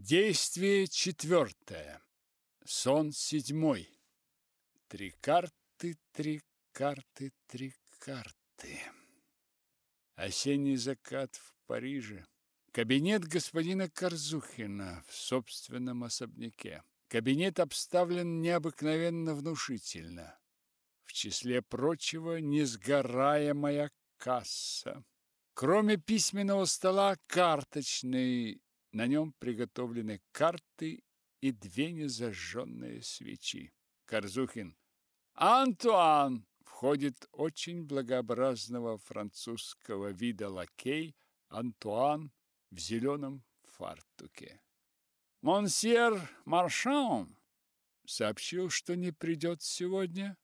Действие четвертое. Сон седьмой. Три карты, три карты, три карты. Осенний закат в Париже. Кабинет господина Корзухина в собственном особняке. Кабинет обставлен необыкновенно внушительно. В числе прочего, несгораемая касса. Кроме письменного стола, карточный на нем приготовлены карты и две незажженные свечи. Корзухин. Антуан! Входит очень благообразного французского вида лакей Антуан в зеленом фартуке. Монсьер Маршан сообщил, что не придет сегодня.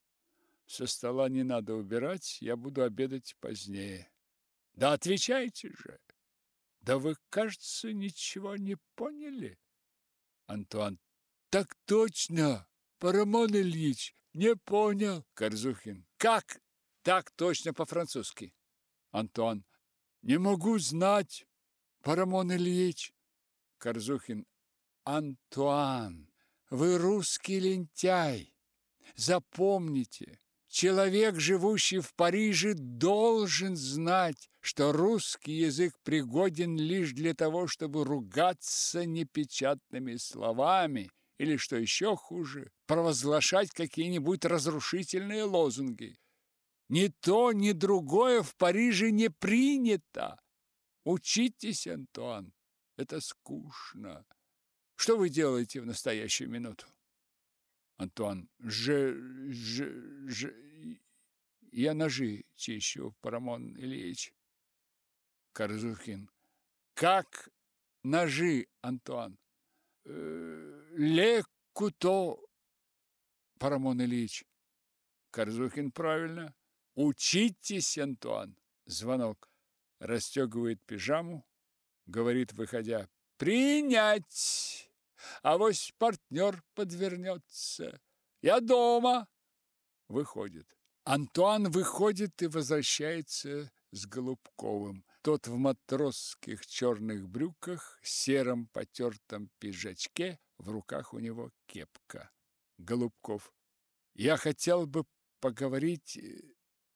Со стола не надо убирать, я буду обедать позднее. Да отвечайте же. Да вы, кажется, ничего не поняли. Антуан. Так точно, Парамон Ильич, не понял. Корзухин. Как? Так точно по-французски. Антуан. Не могу знать, Парамон Ильич. Корзухин. Антуан, вы русский лентяй. Запомните, Человек, живущий в Париже, должен знать, что русский язык пригоден лишь для того, чтобы ругаться непечатными словами или, что еще хуже, провозглашать какие-нибудь разрушительные лозунги. Ни то, ни другое в Париже не принято. Учитесь, Антуан, это скучно. Что вы делаете в настоящую минуту? Антуан. Ж, ж, ж... Я ножи чищу, Парамон Ильич. Корзухин. Как ножи, Антуан? Э, ле куто, Парамон Ильич. Корзухин правильно. Учитесь, Антуан. Звонок. Расстегивает пижаму, говорит, выходя, принять. А вось партнер подвернется. Я дома. Выходит. Антуан выходит и возвращается с Голубковым. Тот в матросских черных брюках, сером потертом пиджачке, в руках у него кепка. Голубков. Я хотел бы поговорить э,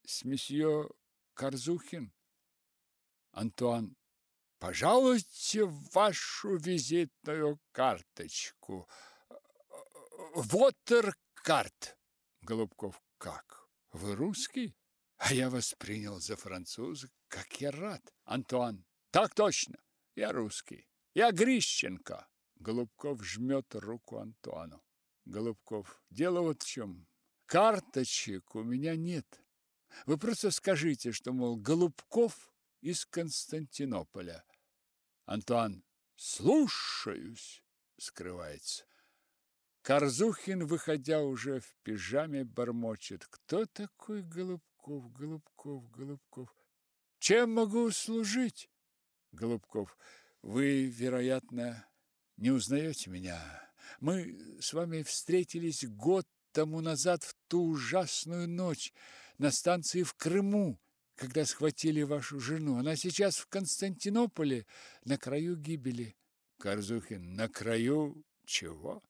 с месье Корзухин. Антуан. Пожалуйте вашу визитную карточку. Вотеркарт. Голубков. Как? Вы русский? А я вас принял за француза. Как я рад. Антуан. Так точно. Я русский. Я Грищенко. Голубков жмет руку Антуану. Голубков. Дело вот в чем. Карточек у меня нет. Вы просто скажите, что, мол, Голубков из Константинополя. Антуан. Слушаюсь. Скрывается. Корзухин, выходя уже в пижаме, бормочет. Кто такой Голубков, Голубков, Голубков? Чем могу служить? Голубков. Вы, вероятно, не узнаете меня. Мы с вами встретились год тому назад в ту ужасную ночь на станции в Крыму когда схватили вашу жену. Она сейчас в Константинополе на краю гибели. Корзухин, на краю чего?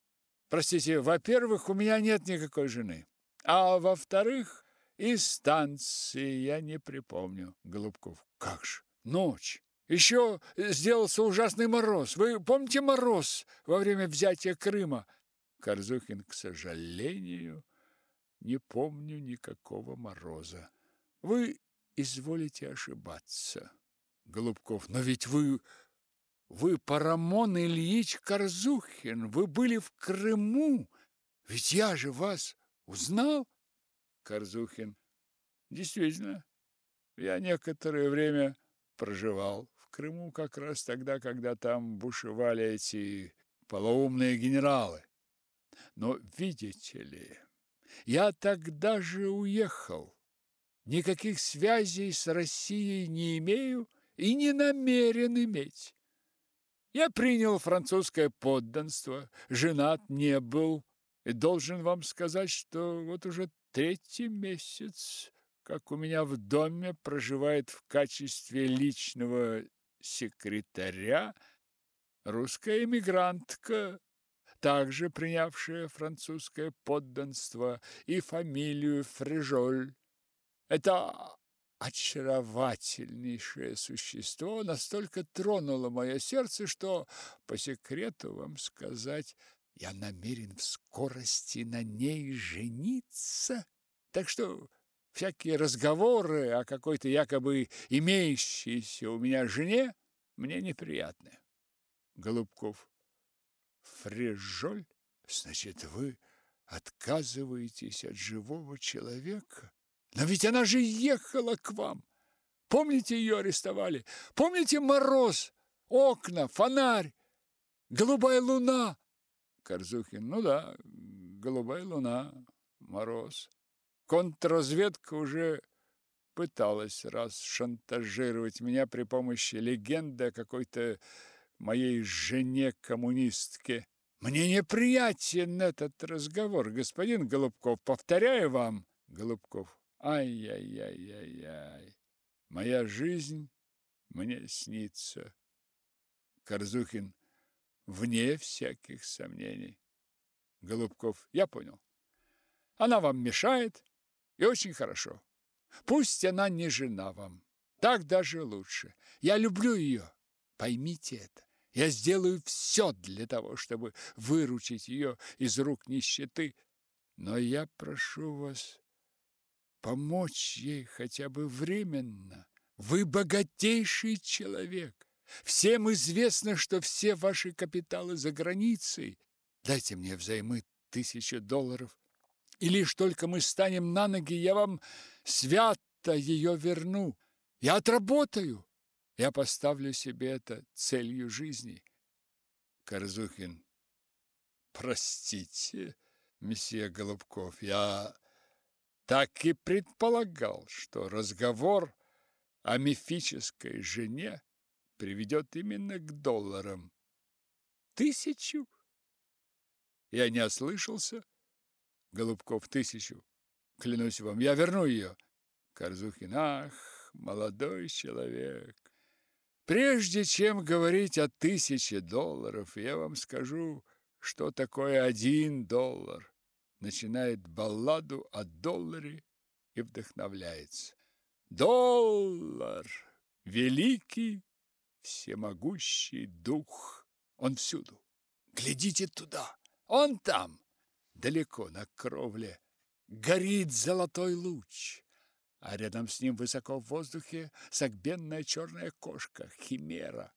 Простите, во-первых, у меня нет никакой жены. А во-вторых, из станции я не припомню. Голубков, как же, ночь. Еще сделался ужасный мороз. Вы помните мороз во время взятия Крыма? Корзухин, к сожалению, не помню никакого мороза. Вы изволите ошибаться. Голубков, но ведь вы... Вы Парамон Ильич Корзухин, вы были в Крыму. Ведь я же вас узнал. Корзухин, действительно, я некоторое время проживал в Крыму как раз тогда, когда там бушевали эти полоумные генералы. Но, видите ли, я тогда же уехал никаких связей с Россией не имею и не намерен иметь. Я принял французское подданство, женат не был, и должен вам сказать, что вот уже третий месяц, как у меня в доме проживает в качестве личного секретаря русская эмигрантка, также принявшая французское подданство и фамилию Фрежоль. Это очаровательнейшее существо настолько тронуло мое сердце, что, по секрету вам сказать, я намерен в скорости на ней жениться. Так что всякие разговоры о какой-то якобы имеющейся у меня жене мне неприятны. Голубков. Фрежоль? Значит, вы отказываетесь от живого человека? Но ведь она же ехала к вам. Помните, ее арестовали? Помните мороз, окна, фонарь, голубая луна? Корзухин. Ну да, голубая луна, мороз. Контрразведка уже пыталась раз шантажировать меня при помощи легенды о какой-то моей жене-коммунистке. Мне неприятен этот разговор, господин Голубков. Повторяю вам, Голубков. Ай-яй-яй-яй-яй. Моя жизнь мне снится. Корзухин вне всяких сомнений. Голубков, я понял. Она вам мешает, и очень хорошо. Пусть она не жена вам. Так даже лучше. Я люблю ее. Поймите это. Я сделаю все для того, чтобы выручить ее из рук нищеты. Но я прошу вас помочь ей хотя бы временно. Вы богатейший человек. Всем известно, что все ваши капиталы за границей. Дайте мне взаймы тысячу долларов, и лишь только мы станем на ноги, я вам свято ее верну. Я отработаю. Я поставлю себе это целью жизни. Корзухин. Простите, месье Голубков, я так и предполагал, что разговор о мифической жене приведет именно к долларам. Тысячу? Я не ослышался. Голубков, тысячу. Клянусь вам, я верну ее. Корзухин, ах, молодой человек. Прежде чем говорить о тысяче долларов, я вам скажу, что такое один доллар начинает балладу о долларе и вдохновляется. Доллар – великий, всемогущий дух. Он всюду. Глядите туда, он там, далеко на кровле. Горит золотой луч, а рядом с ним высоко в воздухе согбенная черная кошка, химера.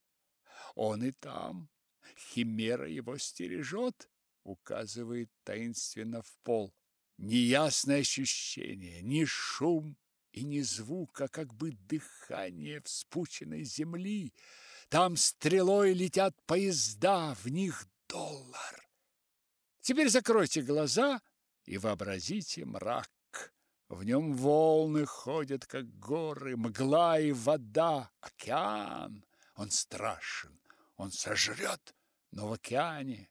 Он и там, химера его стережет, указывает таинственно в пол. Неясное ощущение, ни шум и ни звук, а как бы дыхание вспученной земли. Там стрелой летят поезда, в них доллар. Теперь закройте глаза и вообразите мрак. В нем волны ходят, как горы, мгла и вода, океан. Он страшен, он сожрет, но в океане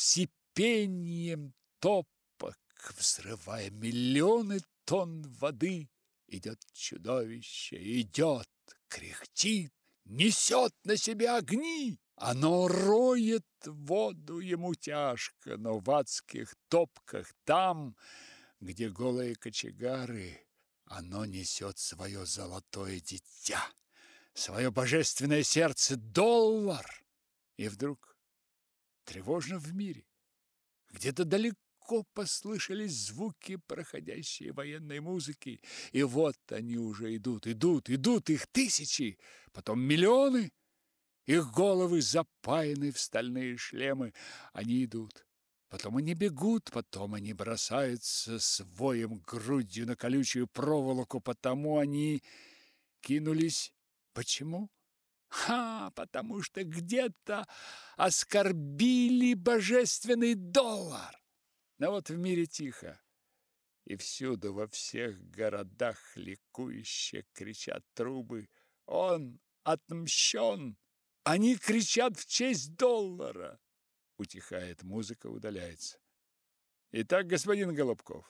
сипением топок, взрывая миллионы тонн воды, идет чудовище, идет, кряхтит, несет на себе огни. Оно роет воду ему тяжко, но в адских топках там, где голые кочегары, оно несет свое золотое дитя, свое божественное сердце доллар. И вдруг тревожно в мире. Где-то далеко послышались звуки проходящей военной музыки, и вот они уже идут, идут, идут, их тысячи, потом миллионы. Их головы запаяны в стальные шлемы, они идут. Потом они бегут, потом они бросаются с воем грудью на колючую проволоку, потому они кинулись. Почему? Ха, потому что где-то оскорбили божественный доллар. Но вот в мире тихо. И всюду, во всех городах ликующе кричат трубы. Он отмщен. Они кричат в честь доллара. Утихает музыка, удаляется. Итак, господин Голубков,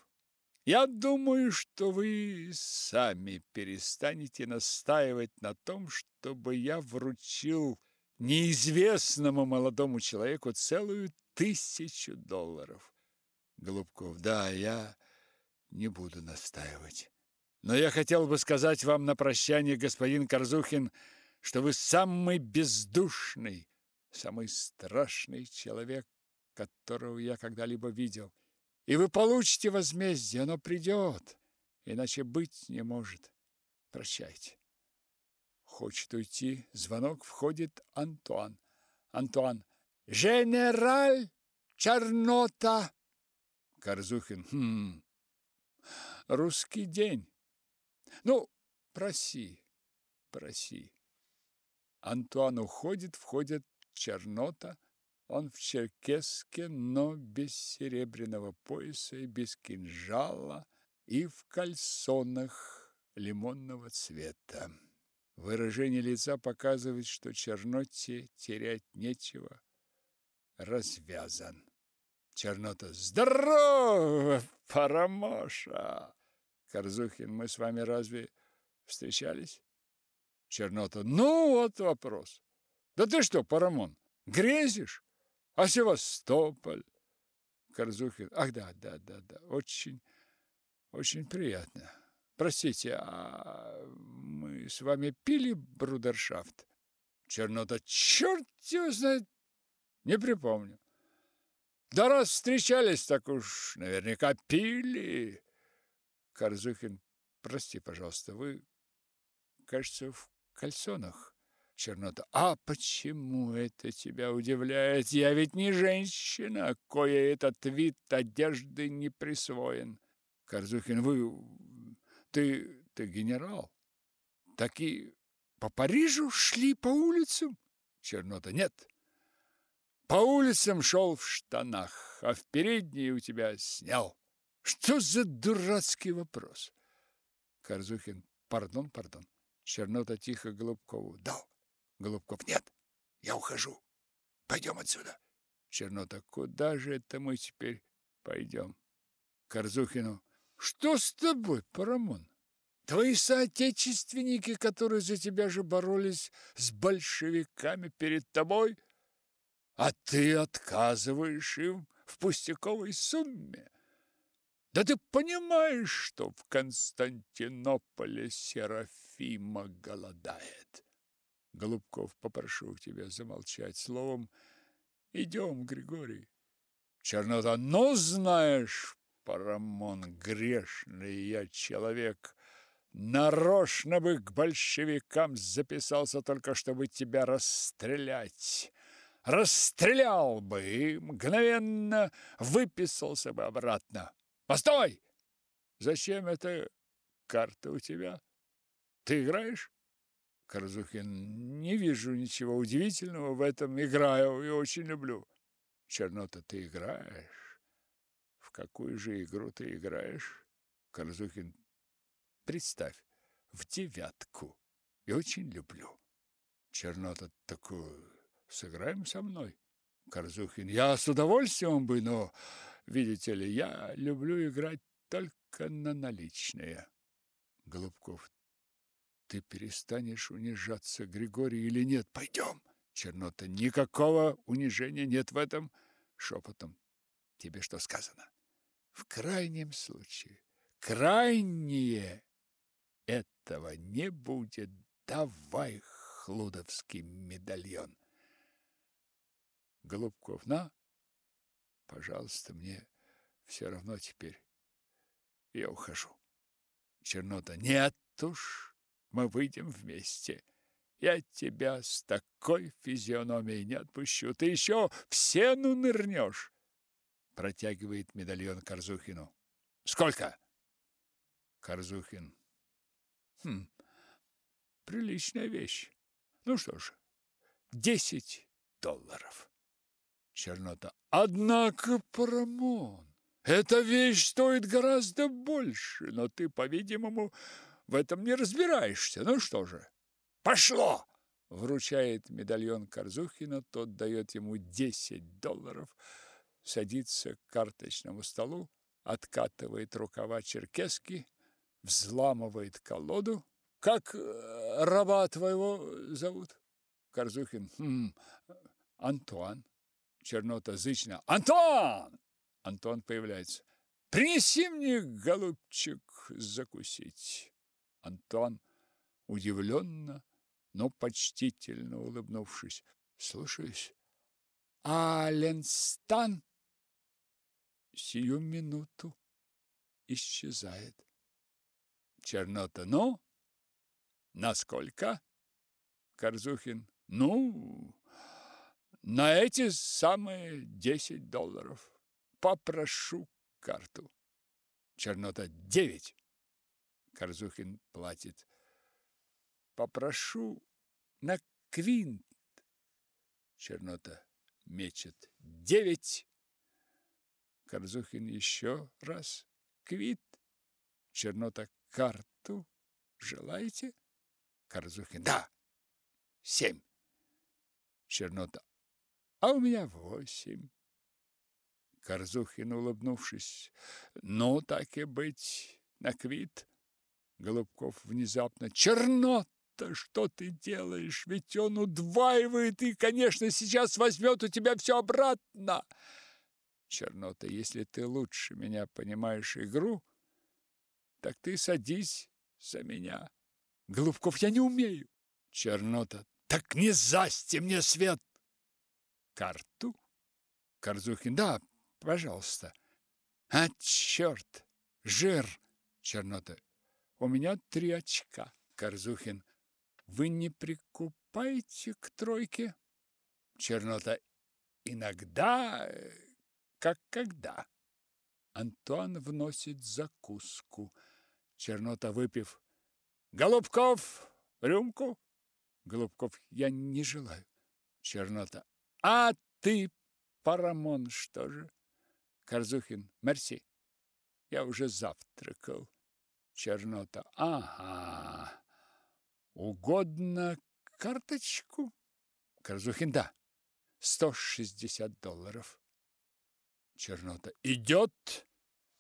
я думаю, что вы сами перестанете настаивать на том, чтобы я вручил неизвестному молодому человеку целую тысячу долларов. Голубков, да, я не буду настаивать. Но я хотел бы сказать вам на прощание, господин Корзухин, что вы самый бездушный, самый страшный человек, которого я когда-либо видел. И вы получите возмездие, оно придет, иначе быть не может. Прощайте. Хочет уйти, звонок, входит Антуан. Антуан. Генераль Чернота. Корзухин. Хм. Русский день. Ну, проси, проси. Антуан уходит, входит Чернота. Он в черкеске, но без серебряного пояса и без кинжала, и в кальсонах лимонного цвета. Выражение лица показывает, что Черноте терять нечего. Развязан. Чернота. Здорово, Парамоша! Корзухин, мы с вами разве встречались? Чернота. Ну, вот вопрос. Да ты что, Парамон, грезишь? А Севастополь? Корзухин. Ах, да, да, да, да. Очень, очень приятно. Простите, а мы с вами пили брудершафт? Чернота. Черт его знает. Не припомню. Да раз встречались, так уж наверняка пили. Корзухин. Прости, пожалуйста, вы, кажется, в кальсонах. Чернота. А почему это тебя удивляет? Я ведь не женщина, кое этот вид одежды не присвоен. Корзухин. Вы ты, ты генерал? Таки по Парижу шли по улицам? Чернота. Нет. По улицам шел в штанах, а в передние у тебя снял. Что за дурацкий вопрос? Корзухин. Пардон, пардон. Чернота тихо Голубкову. Дал. Голубков. Нет, я ухожу. Пойдем отсюда. Чернота. Куда же это мы теперь пойдем? Корзухину. Что с тобой, Парамон? Твои соотечественники, которые за тебя же боролись с большевиками перед тобой, а ты отказываешь им в пустяковой сумме. Да ты понимаешь, что в Константинополе Серафима голодает. Голубков, попрошу тебя замолчать словом. Идем, Григорий. Чернота, ну знаешь, Парамон, грешный я человек. Нарочно бы к большевикам записался только, чтобы тебя расстрелять. Расстрелял бы и мгновенно выписался бы обратно. Постой! Зачем эта карта у тебя? Ты играешь? Корзухин, не вижу ничего удивительного в этом. Играю и очень люблю. Чернота, ты играешь? В какую же игру ты играешь? Корзухин. Представь, в девятку. И очень люблю. Чернота такую. Сыграем со мной. Корзухин. Я с удовольствием бы, но, видите ли, я люблю играть только на наличные. Голубков. Ты перестанешь унижаться, Григорий, или нет? Пойдем. Чернота. Никакого унижения нет в этом. Шепотом. Тебе что сказано? В крайнем случае, крайнее этого не будет. Давай хлудовский медальон. Голубков, на, пожалуйста, мне все равно теперь. Я ухожу. Чернота, нет уж, мы выйдем вместе. Я тебя с такой физиономией не отпущу. Ты еще в сену нырнешь протягивает медальон Корзухину. Сколько? Корзухин. Хм. Приличная вещь. Ну что ж, десять долларов. Чернота. Однако, Парамон, эта вещь стоит гораздо больше, но ты, по-видимому, в этом не разбираешься. Ну что же, пошло! Вручает медальон Корзухина, тот дает ему десять долларов – садится к карточному столу, откатывает рукава черкески, взламывает колоду. Как э, раба твоего зовут? Корзухин. Хм, Антуан. Чернота зычно. Антон! Антон появляется. Принеси мне, голубчик, закусить. Антон удивленно, но почтительно улыбнувшись. Слушаюсь. А Ленстан сию минуту исчезает. Чернота. Ну, насколько? Корзухин. Ну, на эти самые десять долларов. Попрошу карту. Чернота. Девять. Корзухин платит. Попрошу на квинт. Чернота мечет. Девять. Корзухин еще раз. Квит. Чернота карту. Желаете? Корзухин. Да. Семь. Чернота. А у меня восемь. Корзухин, улыбнувшись. Ну, так и быть, на квит. Голубков внезапно. Чернота, что ты делаешь? Ведь он удваивает и, конечно, сейчас возьмет у тебя все обратно. Чернота, если ты лучше меня понимаешь игру, так ты садись за меня. Голубков, я не умею. Чернота, так не засти мне свет. Карту? Корзухин, да, пожалуйста. А, черт, жир. Чернота, у меня три очка. Корзухин, вы не прикупаете к тройке? Чернота, иногда как когда. Антуан вносит закуску. Чернота, выпив. Голубков, рюмку? Голубков, я не желаю. Чернота. А ты, Парамон, что же? Корзухин. Мерси. Я уже завтракал. Чернота. Ага. Угодно карточку? Корзухин. Да. Сто шестьдесят долларов. Чернота. Идет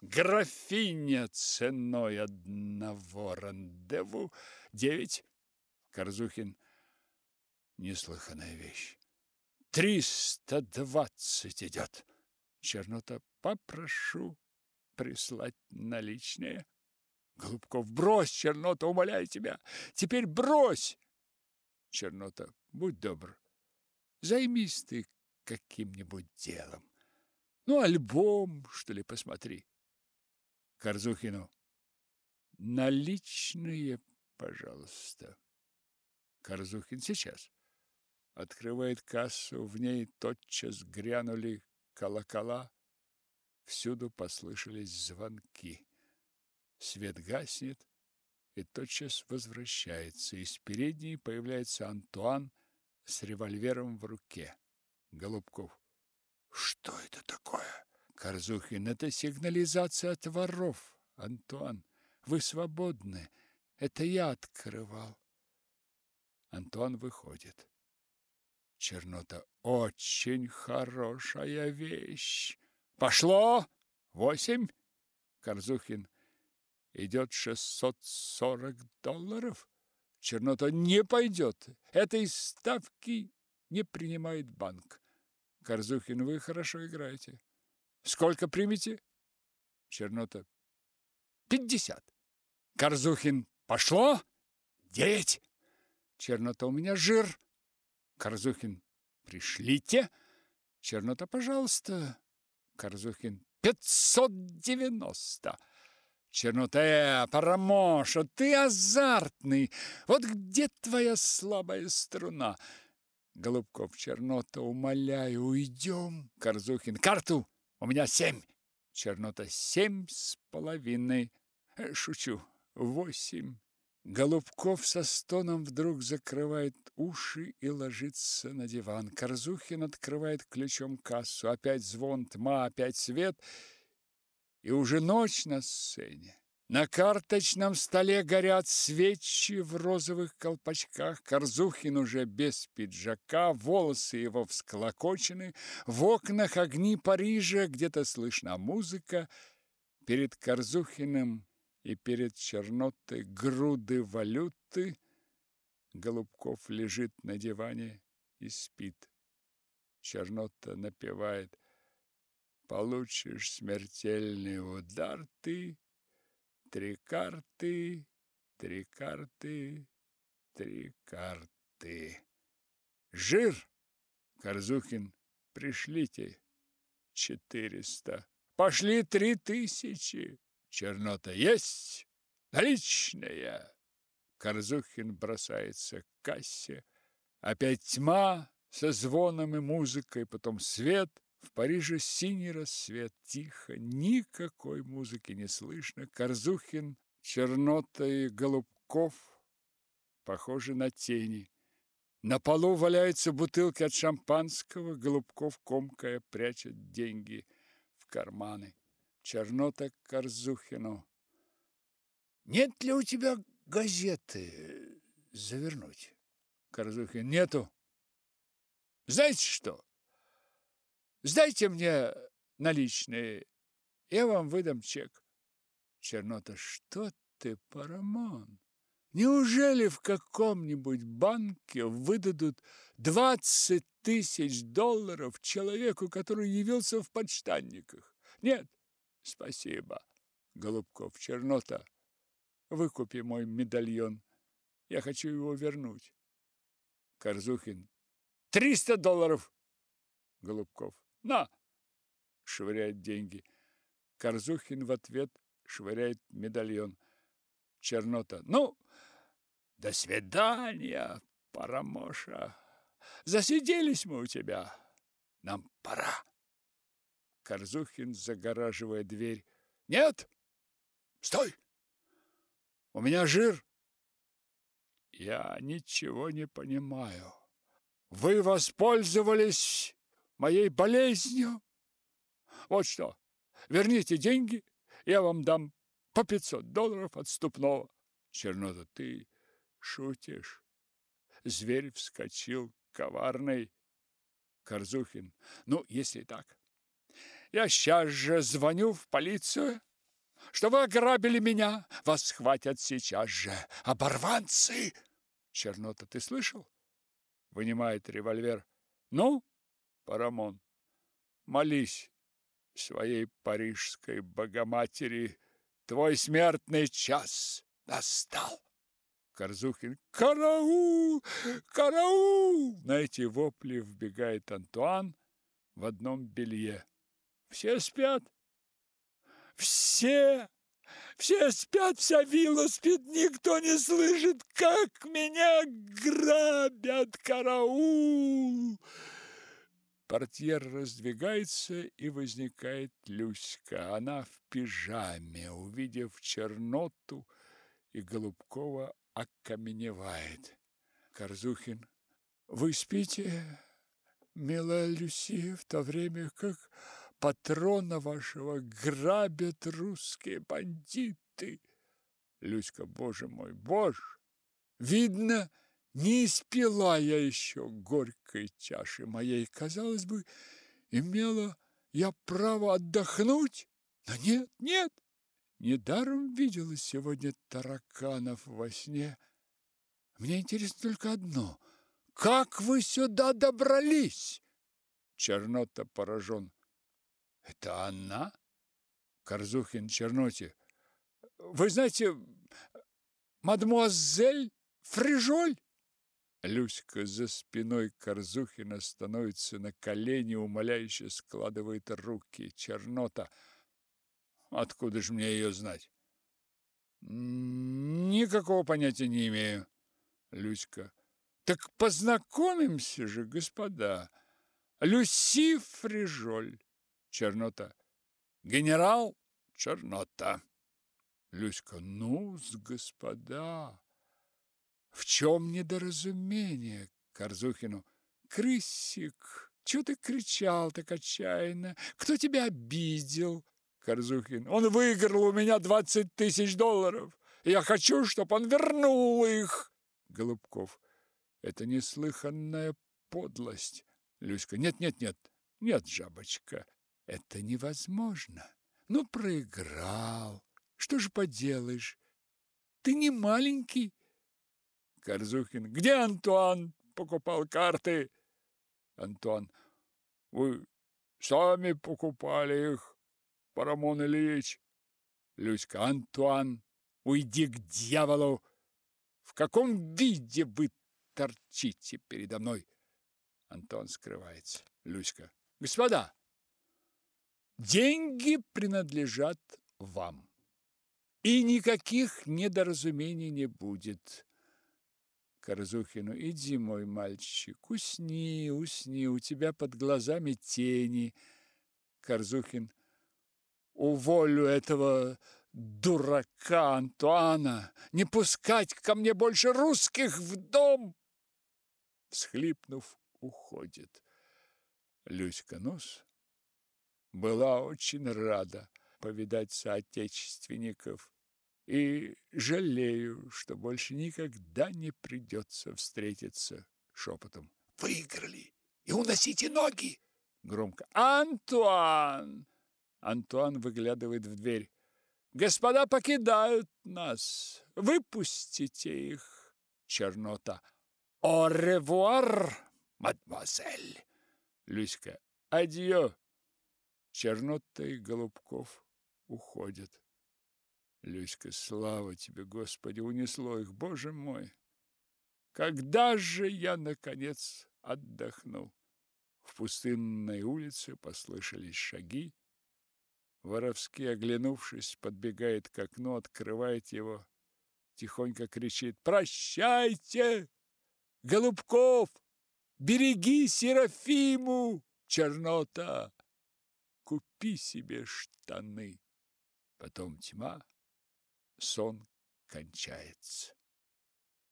графиня ценой одного рандеву. Девять. Корзухин. Неслыханная вещь. Триста двадцать идет. Чернота. Попрошу прислать наличные. Голубков. Брось, Чернота, умоляю тебя. Теперь брось. Чернота. Будь добр. Займись ты каким-нибудь делом. Ну, альбом, что ли, посмотри. Корзухину. Наличные, пожалуйста. Корзухин сейчас. Открывает кассу, в ней тотчас грянули колокола. Всюду послышались звонки. Свет гаснет и тотчас возвращается. Из передней появляется Антуан с револьвером в руке. Голубков. Что это такое? Корзухин, это сигнализация от воров. Антуан, вы свободны. Это я открывал. Антуан выходит. Чернота, очень хорошая вещь. Пошло! Восемь. Корзухин, идет шестьсот сорок долларов. Чернота не пойдет. Этой ставки не принимает банк. Корзухин, вы хорошо играете. Сколько примете? Чернота. Пятьдесят. Корзухин. Пошло? Девять. Чернота. У меня жир. Корзухин. Пришлите. Чернота. Пожалуйста. Корзухин. Пятьсот девяносто. Чернота. Э, Парамоша, ты азартный. Вот где твоя слабая струна? Голубков, Чернота, умоляю, уйдем. Корзухин, карту, у меня семь. Чернота, семь с половиной. Э, шучу, восемь. Голубков со стоном вдруг закрывает уши и ложится на диван. Корзухин открывает ключом кассу. Опять звон, тьма, опять свет. И уже ночь на сцене. На карточном столе горят свечи в розовых колпачках. Корзухин уже без пиджака, волосы его всклокочены. В окнах огни Парижа, где-то слышна музыка. Перед Корзухиным и перед Чернотой груды валюты. Голубков лежит на диване и спит. Чернота напевает. Получишь смертельный удар ты, три карты, три карты, три карты. Жир! Корзухин, пришлите четыреста. Пошли три тысячи. Чернота есть. Наличная. Корзухин бросается к кассе. Опять тьма со звоном и музыкой, потом свет. В Париже синий рассвет, тихо, никакой музыки не слышно. Корзухин, Чернота и Голубков похожи на тени. На полу валяются бутылки от шампанского, Голубков, комкая, прячет деньги в карманы. Чернота к Корзухину. «Нет ли у тебя газеты завернуть?» Корзухин. «Нету. Знаете что? Сдайте мне наличные, я вам выдам чек». Чернота. «Что ты, Парамон?» Неужели в каком-нибудь банке выдадут двадцать тысяч долларов человеку, который явился в подштанниках? Нет, спасибо. Голубков, Чернота, выкупи мой медальон. Я хочу его вернуть. Корзухин. Триста долларов. Голубков. На! Швыряет деньги. Корзухин в ответ швыряет медальон. Чернота. Ну, до свидания, Парамоша. Засиделись мы у тебя. Нам пора. Корзухин, загораживая дверь. Нет! Стой! У меня жир. Я ничего не понимаю. Вы воспользовались моей болезнью? Вот что, верните деньги, я вам дам по пятьсот долларов отступного. Чернота, ты шутишь? Зверь вскочил, коварный. Корзухин, ну, если так, я сейчас же звоню в полицию, что вы ограбили меня. Вас схватят сейчас же. Оборванцы! Чернота, ты слышал? Вынимает револьвер. Ну, Парамон, молись своей парижской богоматери, твой смертный час настал. Корзухин. «Караул! Караул!» На эти вопли вбегает Антуан в одном белье. Все спят. Все! Все спят, вся вилла спит, никто не слышит, как меня грабят, караул! Портьер раздвигается, и возникает Люська. Она в пижаме, увидев черноту, и Голубкова окаменевает. Корзухин. Вы спите, милая Люси, в то время как патрона вашего грабят русские бандиты. Люська, боже мой, боже! Видно, не испила я еще горькой чаши моей. Казалось бы, имела я право отдохнуть, но нет, нет. Недаром видела сегодня тараканов во сне. Мне интересно только одно. Как вы сюда добрались? Чернота поражен. Это она? Корзухин Черноте. Вы знаете, мадемуазель Фрижоль? Люська за спиной Корзухина становится на колени, умоляюще складывает руки. Чернота. Откуда же мне ее знать? Никакого понятия не имею. Люська. Так познакомимся же, господа. Люси Фрижоль. Чернота. Генерал Чернота. Люська. ну с господа. В чем недоразумение? Корзухину. Крысик, чего ты кричал так отчаянно? Кто тебя обидел? Корзухин. Он выиграл у меня двадцать тысяч долларов. Я хочу, чтобы он вернул их. Голубков. Это неслыханная подлость. Люська. Нет, нет, нет. Нет, жабочка. Это невозможно. Ну, проиграл. Что же поделаешь? Ты не маленький. Корзухин. Где Антуан покупал карты? Антуан. Вы сами покупали их, Парамон Ильич. Люська. Антуан, уйди к дьяволу. В каком виде вы торчите передо мной? Антон скрывается. Люська. Господа, деньги принадлежат вам. И никаких недоразумений не будет. Корзухину, иди, мой мальчик, усни, усни, у тебя под глазами тени. Корзухин, уволю этого дурака Антуана, не пускать ко мне больше русских в дом. Всхлипнув, уходит. Люська Нос была очень рада повидать соотечественников и жалею, что больше никогда не придется встретиться шепотом. Выиграли! И уносите ноги! Громко. Антуан! Антуан выглядывает в дверь. Господа покидают нас. Выпустите их. Чернота. О ревуар, мадемуазель. Люська. Адьё. Чернота и Голубков уходят. Люська, слава тебе, Господи, унесло их, Боже мой! Когда же я, наконец, отдохну? В пустынной улице послышались шаги. Воровский, оглянувшись, подбегает к окну, открывает его, тихонько кричит «Прощайте! Голубков! Береги Серафиму, Чернота! Купи себе штаны!» Потом тьма, сон кончается.